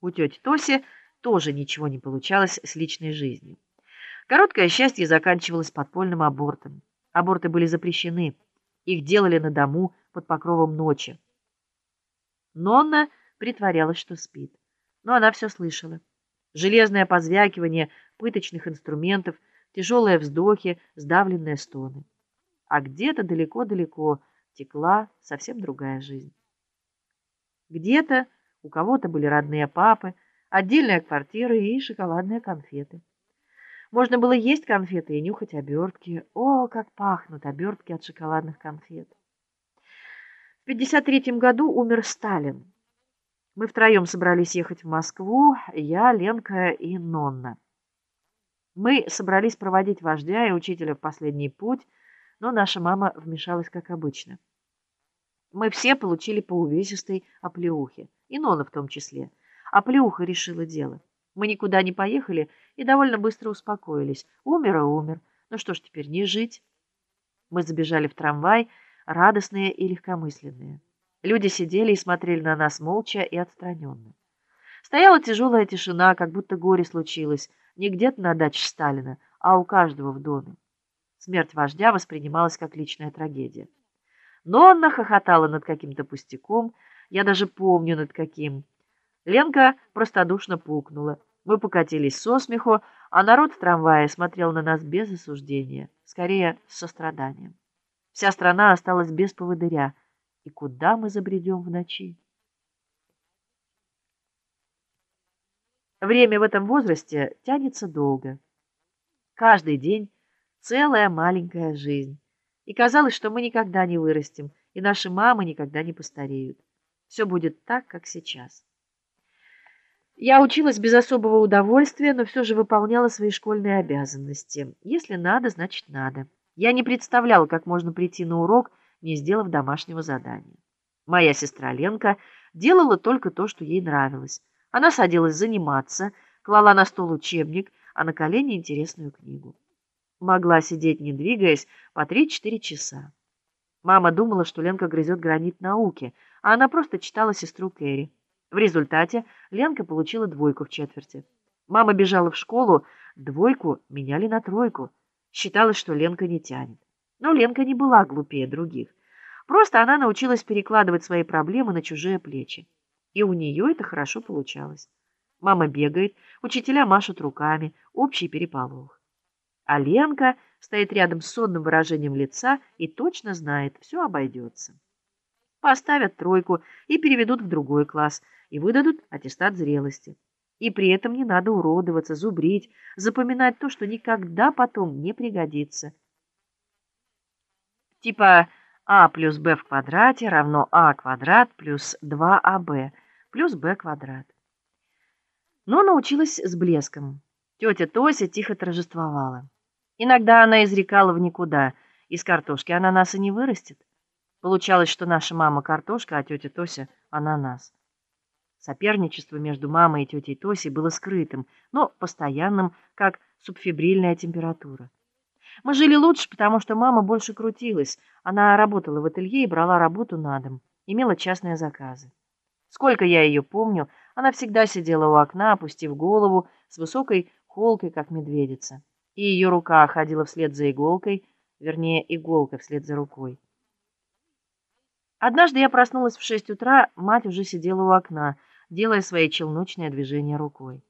У тети Тоси тоже ничего не получалось с личной жизнью. Короткое счастье заканчивалось подпольным абортом. Аборты были запрещены. Их делали на дому под покровом ночи. Нонна притворялась, что спит. Но она все слышала. Железное позвякивание пыточных инструментов, тяжелые вздохи, сдавленные стоны. А где-то далеко-далеко текла совсем другая жизнь. Где-то у кого-то были родные папы, отдельная квартира и шоколадные конфеты. Можно было есть конфеты и нюхать обертки. О, как пахнут обертки от шоколадных конфет. В 53 году умер Сталин. Мы втроем собрались ехать в Москву, я, Ленка и Нонна. Мы собрались проводить вождя и учителя в последний путь, но наша мама вмешалась, как обычно. Мы все получили по увесистой оплеухе, и Нона в том числе. Оплеуха решила дело. Мы никуда не поехали и довольно быстро успокоились. Умер и умер. Ну что ж теперь, не жить? Мы забежали в трамвай, радостные и легкомысленные. Люди сидели и смотрели на нас молча и отстраненно. Стояла тяжелая тишина, как будто горе случилось, не где-то на даче Сталина, а у каждого в доме. Смерть вождя воспринималась как личная трагедия. Но он нахохотала над каким-то пустяком, я даже помню над каким. Ленка простодушно пукнула. Мы покатились со смеху, а народ в трамвае смотрел на нас без осуждения, скорее с состраданием. Вся страна осталась без поводыря. И куда мы забредем в ночи? Время в этом возрасте тянется долго. Каждый день целая маленькая жизнь и казалось, что мы никогда не вырастем, и наши мамы никогда не постареют. Все будет так, как сейчас. Я училась без особого удовольствия, но все же выполняла свои школьные обязанности. Если надо, значит надо. Я не представляла, как можно прийти на урок, не сделав домашнего задания. Моя сестра Ленка делала только то, что ей нравилось. Она садилась заниматься, клала на стол учебник, а на колени интересную книгу. Могла сидеть, не двигаясь, по три-четыре часа. Мама думала, что Ленка грызет гранит науки, а она просто читала сестру Кэрри. В результате Ленка получила двойку в четверти. Мама бежала в школу, двойку меняли на тройку. Считалось, что Ленка не тянет. Но Ленка не была глупее других. Просто она научилась перекладывать свои проблемы на чужие плечи. И у нее это хорошо получалось. Мама бегает, учителя машут руками, общий переполох. А Ленка стоит рядом с сонным выражением лица и точно знает, все обойдется. Поставят тройку и переведут в другой класс, и выдадут аттестат зрелости. И при этом не надо уродоваться, зубрить, запоминать то, что никогда потом не пригодится. Типа а плюс b в квадрате равно а квадрат плюс 2аб плюс b квадрат. Но научилась с блеском. Тетя Тося тихо торжествовала. Иногда она изрекала в никуда. Из картошки ананас и не вырастет. Получалось, что наша мама картошка, а тетя Тося — ананас. Соперничество между мамой и тетей Тосей было скрытым, но постоянным, как субфибрильная температура. Мы жили лучше, потому что мама больше крутилась. Она работала в ателье и брала работу на дом, имела частные заказы. Сколько я ее помню, она всегда сидела у окна, опустив голову, с высокой холкой, как медведица и ее рука ходила вслед за иголкой, вернее, иголка вслед за рукой. Однажды я проснулась в шесть утра, мать уже сидела у окна, делая свои челночные движения рукой.